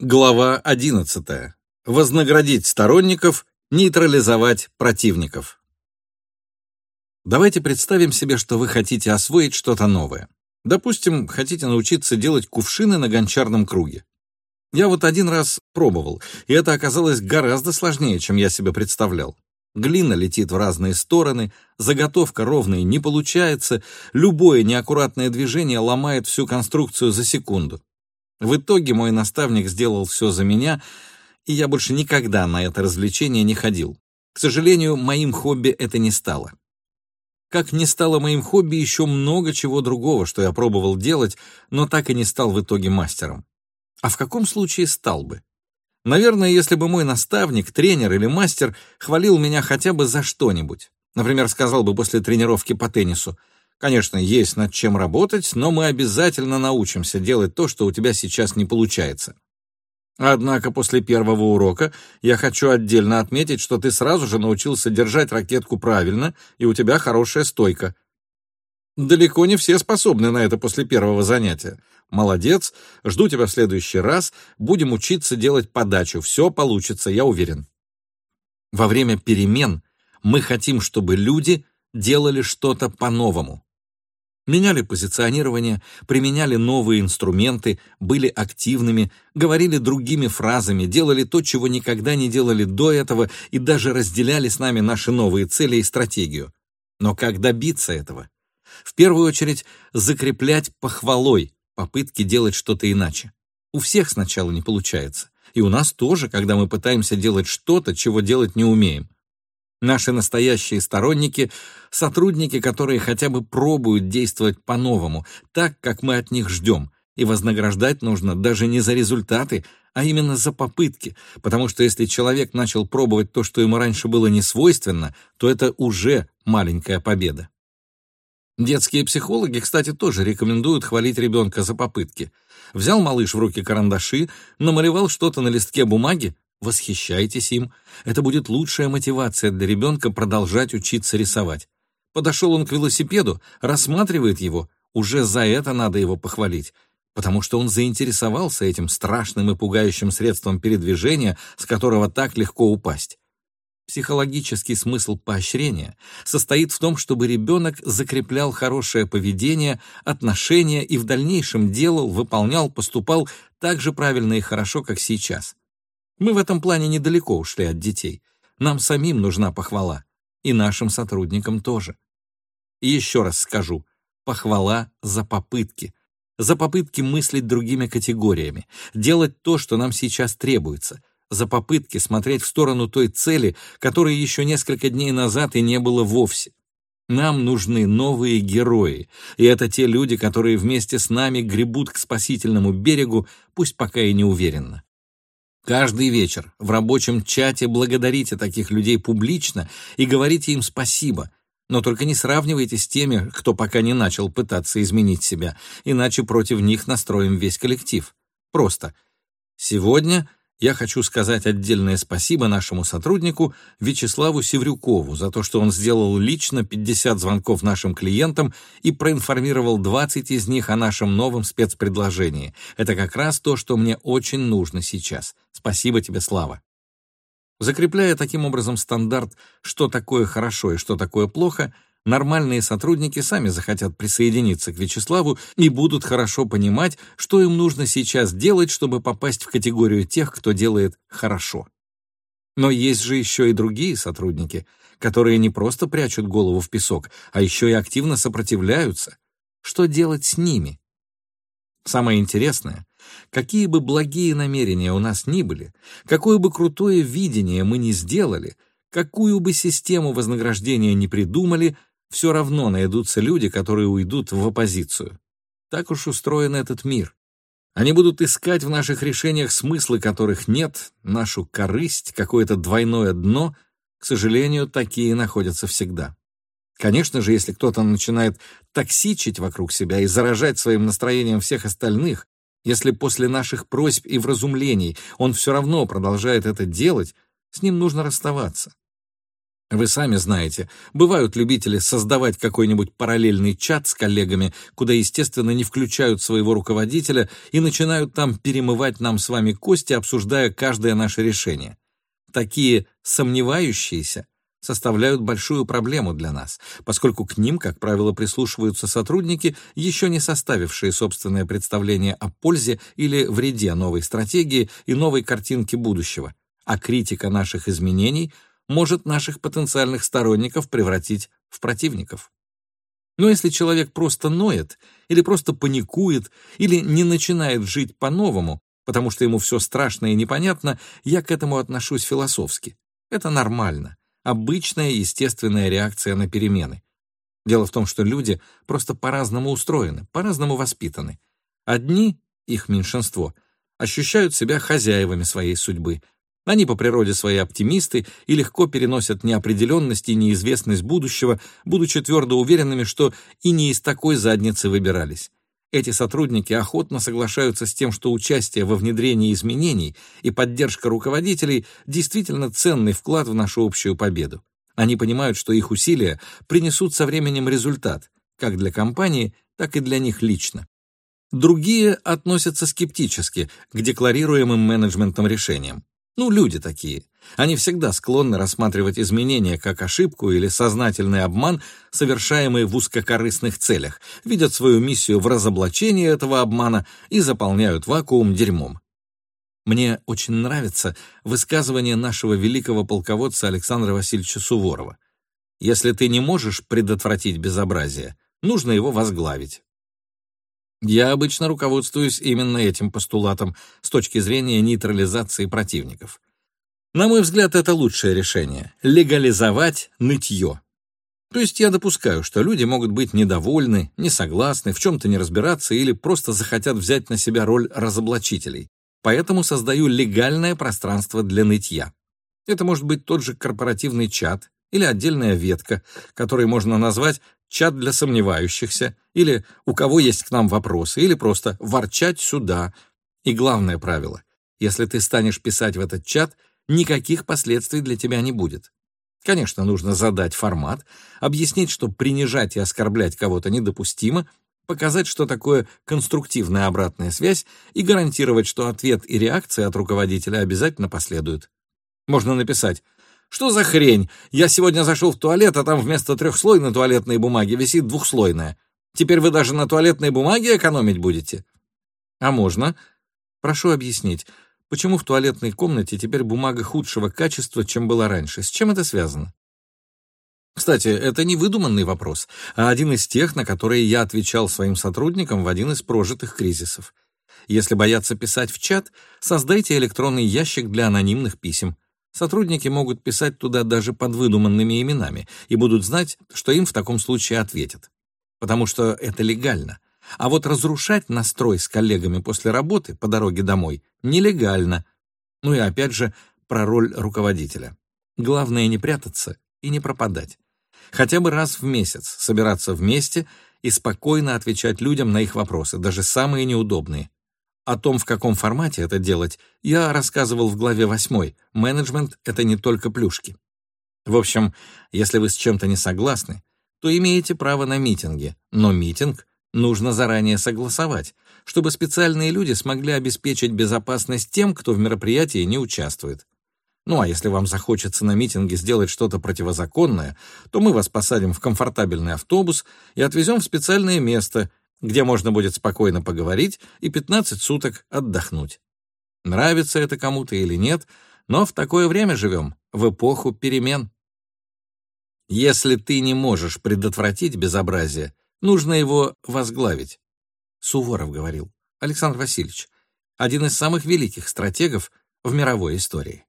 Глава 11. Вознаградить сторонников, нейтрализовать противников. Давайте представим себе, что вы хотите освоить что-то новое. Допустим, хотите научиться делать кувшины на гончарном круге. Я вот один раз пробовал, и это оказалось гораздо сложнее, чем я себе представлял. Глина летит в разные стороны, заготовка ровной не получается, любое неаккуратное движение ломает всю конструкцию за секунду. В итоге мой наставник сделал все за меня, и я больше никогда на это развлечение не ходил. К сожалению, моим хобби это не стало. Как не стало моим хобби еще много чего другого, что я пробовал делать, но так и не стал в итоге мастером. А в каком случае стал бы? Наверное, если бы мой наставник, тренер или мастер хвалил меня хотя бы за что-нибудь. Например, сказал бы после тренировки по теннису, Конечно, есть над чем работать, но мы обязательно научимся делать то, что у тебя сейчас не получается. Однако после первого урока я хочу отдельно отметить, что ты сразу же научился держать ракетку правильно, и у тебя хорошая стойка. Далеко не все способны на это после первого занятия. Молодец, жду тебя в следующий раз, будем учиться делать подачу, все получится, я уверен. Во время перемен мы хотим, чтобы люди делали что-то по-новому. Меняли позиционирование, применяли новые инструменты, были активными, говорили другими фразами, делали то, чего никогда не делали до этого и даже разделяли с нами наши новые цели и стратегию. Но как добиться этого? В первую очередь, закреплять похвалой попытки делать что-то иначе. У всех сначала не получается. И у нас тоже, когда мы пытаемся делать что-то, чего делать не умеем. Наши настоящие сторонники — сотрудники, которые хотя бы пробуют действовать по-новому, так, как мы от них ждем, и вознаграждать нужно даже не за результаты, а именно за попытки, потому что если человек начал пробовать то, что ему раньше было не свойственно, то это уже маленькая победа. Детские психологи, кстати, тоже рекомендуют хвалить ребенка за попытки. Взял малыш в руки карандаши, намалевал что-то на листке бумаги, Восхищайтесь им. Это будет лучшая мотивация для ребенка продолжать учиться рисовать. Подошел он к велосипеду, рассматривает его, уже за это надо его похвалить, потому что он заинтересовался этим страшным и пугающим средством передвижения, с которого так легко упасть. Психологический смысл поощрения состоит в том, чтобы ребенок закреплял хорошее поведение, отношения и в дальнейшем делал, выполнял, поступал так же правильно и хорошо, как сейчас. Мы в этом плане недалеко ушли от детей. Нам самим нужна похвала. И нашим сотрудникам тоже. И еще раз скажу. Похвала за попытки. За попытки мыслить другими категориями. Делать то, что нам сейчас требуется. За попытки смотреть в сторону той цели, которой еще несколько дней назад и не было вовсе. Нам нужны новые герои, и это те люди, которые вместе с нами гребут к спасительному берегу, пусть пока и не уверенно. Каждый вечер в рабочем чате благодарите таких людей публично и говорите им спасибо, но только не сравнивайте с теми, кто пока не начал пытаться изменить себя, иначе против них настроим весь коллектив. Просто. Сегодня я хочу сказать отдельное спасибо нашему сотруднику Вячеславу Севрюкову за то, что он сделал лично 50 звонков нашим клиентам и проинформировал 20 из них о нашем новом спецпредложении. Это как раз то, что мне очень нужно сейчас. Спасибо тебе, Слава. Закрепляя таким образом стандарт, что такое хорошо и что такое плохо, нормальные сотрудники сами захотят присоединиться к Вячеславу и будут хорошо понимать, что им нужно сейчас делать, чтобы попасть в категорию тех, кто делает хорошо. Но есть же еще и другие сотрудники, которые не просто прячут голову в песок, а еще и активно сопротивляются. Что делать с ними? Самое интересное, какие бы благие намерения у нас ни были, какое бы крутое видение мы ни сделали, какую бы систему вознаграждения ни придумали, все равно найдутся люди, которые уйдут в оппозицию. Так уж устроен этот мир. Они будут искать в наших решениях смыслы, которых нет, нашу корысть, какое-то двойное дно. К сожалению, такие находятся всегда. Конечно же, если кто-то начинает токсичить вокруг себя и заражать своим настроением всех остальных, если после наших просьб и вразумлений он все равно продолжает это делать, с ним нужно расставаться. Вы сами знаете, бывают любители создавать какой-нибудь параллельный чат с коллегами, куда, естественно, не включают своего руководителя и начинают там перемывать нам с вами кости, обсуждая каждое наше решение. Такие сомневающиеся составляют большую проблему для нас, поскольку к ним, как правило, прислушиваются сотрудники, еще не составившие собственное представление о пользе или вреде новой стратегии и новой картинки будущего, а критика наших изменений может наших потенциальных сторонников превратить в противников. Но если человек просто ноет, или просто паникует, или не начинает жить по-новому, потому что ему все страшно и непонятно, я к этому отношусь философски. Это нормально обычная естественная реакция на перемены. Дело в том, что люди просто по-разному устроены, по-разному воспитаны. Одни, их меньшинство, ощущают себя хозяевами своей судьбы. Они по природе свои оптимисты и легко переносят неопределенность и неизвестность будущего, будучи твердо уверенными, что и не из такой задницы выбирались. Эти сотрудники охотно соглашаются с тем, что участие во внедрении изменений и поддержка руководителей действительно ценный вклад в нашу общую победу. Они понимают, что их усилия принесут со временем результат, как для компании, так и для них лично. Другие относятся скептически к декларируемым менеджментом решениям. Ну, люди такие. Они всегда склонны рассматривать изменения как ошибку или сознательный обман, совершаемый в узкокорыстных целях, видят свою миссию в разоблачении этого обмана и заполняют вакуум дерьмом. Мне очень нравится высказывание нашего великого полководца Александра Васильевича Суворова. «Если ты не можешь предотвратить безобразие, нужно его возглавить». Я обычно руководствуюсь именно этим постулатом с точки зрения нейтрализации противников. На мой взгляд, это лучшее решение — легализовать нытье. То есть я допускаю, что люди могут быть недовольны, не согласны, в чем-то не разбираться или просто захотят взять на себя роль разоблачителей. Поэтому создаю легальное пространство для нытья. Это может быть тот же корпоративный чат или отдельная ветка, который можно назвать чат для сомневающихся, или у кого есть к нам вопросы, или просто ворчать сюда. И главное правило — если ты станешь писать в этот чат, никаких последствий для тебя не будет. Конечно, нужно задать формат, объяснить, что принижать и оскорблять кого-то недопустимо, показать, что такое конструктивная обратная связь и гарантировать, что ответ и реакция от руководителя обязательно последуют. Можно написать что за хрень? Я сегодня зашел в туалет, а там вместо трехслойной туалетной бумаги висит двухслойная. Теперь вы даже на туалетной бумаге экономить будете? А можно? Прошу объяснить, почему в туалетной комнате теперь бумага худшего качества, чем была раньше? С чем это связано? Кстати, это не выдуманный вопрос, а один из тех, на которые я отвечал своим сотрудникам в один из прожитых кризисов. Если боятся писать в чат, создайте электронный ящик для анонимных писем. Сотрудники могут писать туда даже под выдуманными именами и будут знать, что им в таком случае ответят. Потому что это легально. А вот разрушать настрой с коллегами после работы по дороге домой нелегально. Ну и опять же про роль руководителя. Главное не прятаться и не пропадать. Хотя бы раз в месяц собираться вместе и спокойно отвечать людям на их вопросы, даже самые неудобные. О том, в каком формате это делать, я рассказывал в главе 8. Менеджмент — это не только плюшки. В общем, если вы с чем-то не согласны, то имеете право на митинги, но митинг нужно заранее согласовать, чтобы специальные люди смогли обеспечить безопасность тем, кто в мероприятии не участвует. Ну а если вам захочется на митинге сделать что-то противозаконное, то мы вас посадим в комфортабельный автобус и отвезем в специальное место, где можно будет спокойно поговорить и 15 суток отдохнуть. Нравится это кому-то или нет, но в такое время живем, в эпоху перемен. Если ты не можешь предотвратить безобразие, нужно его возглавить. Суворов говорил, Александр Васильевич, один из самых великих стратегов в мировой истории.